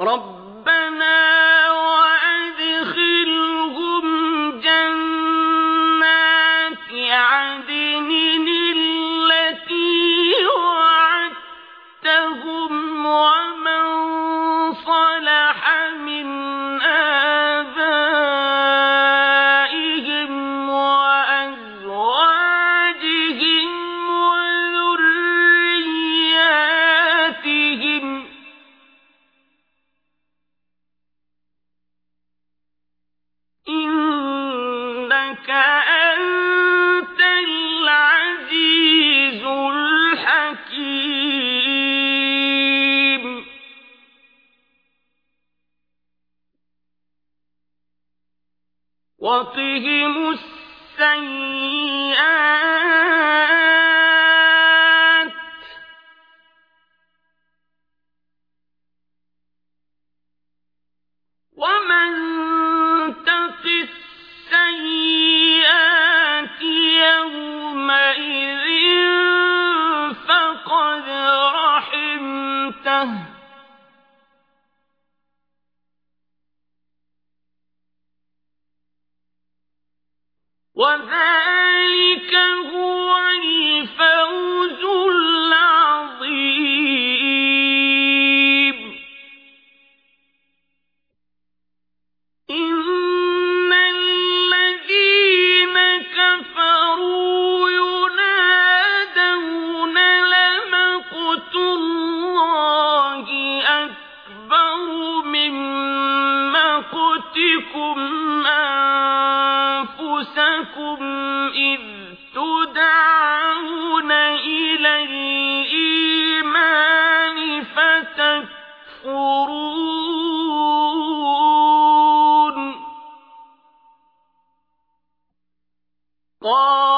رب وقهم السيئات وذلك هو الفوز العظيم. إن الذين كفروا ينادون لمقت الله أكبر من مقتكم أكبر لكم إذ تدعون إلى الإيمان فتكفرون. قال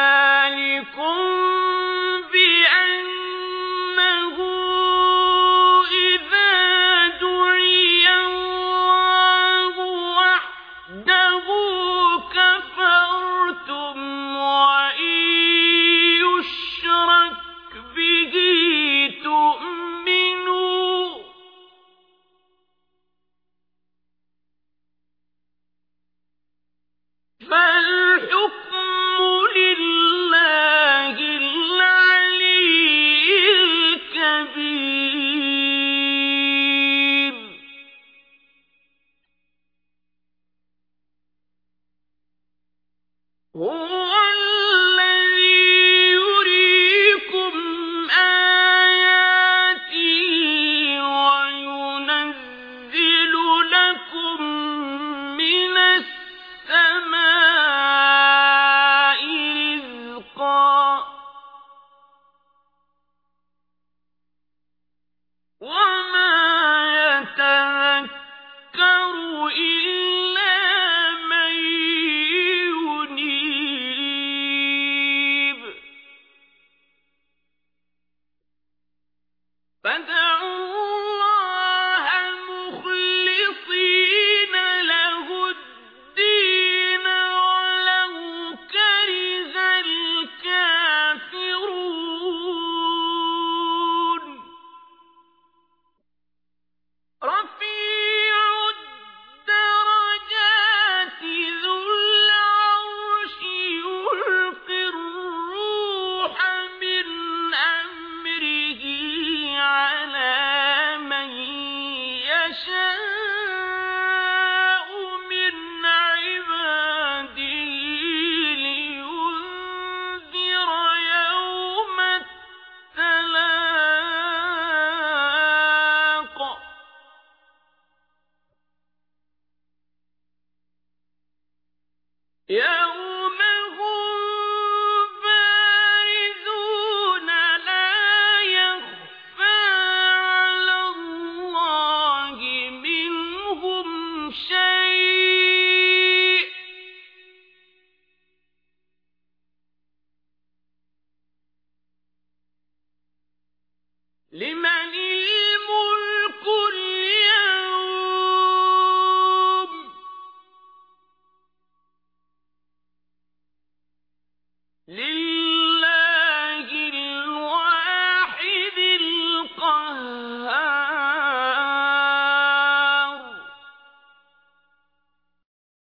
是。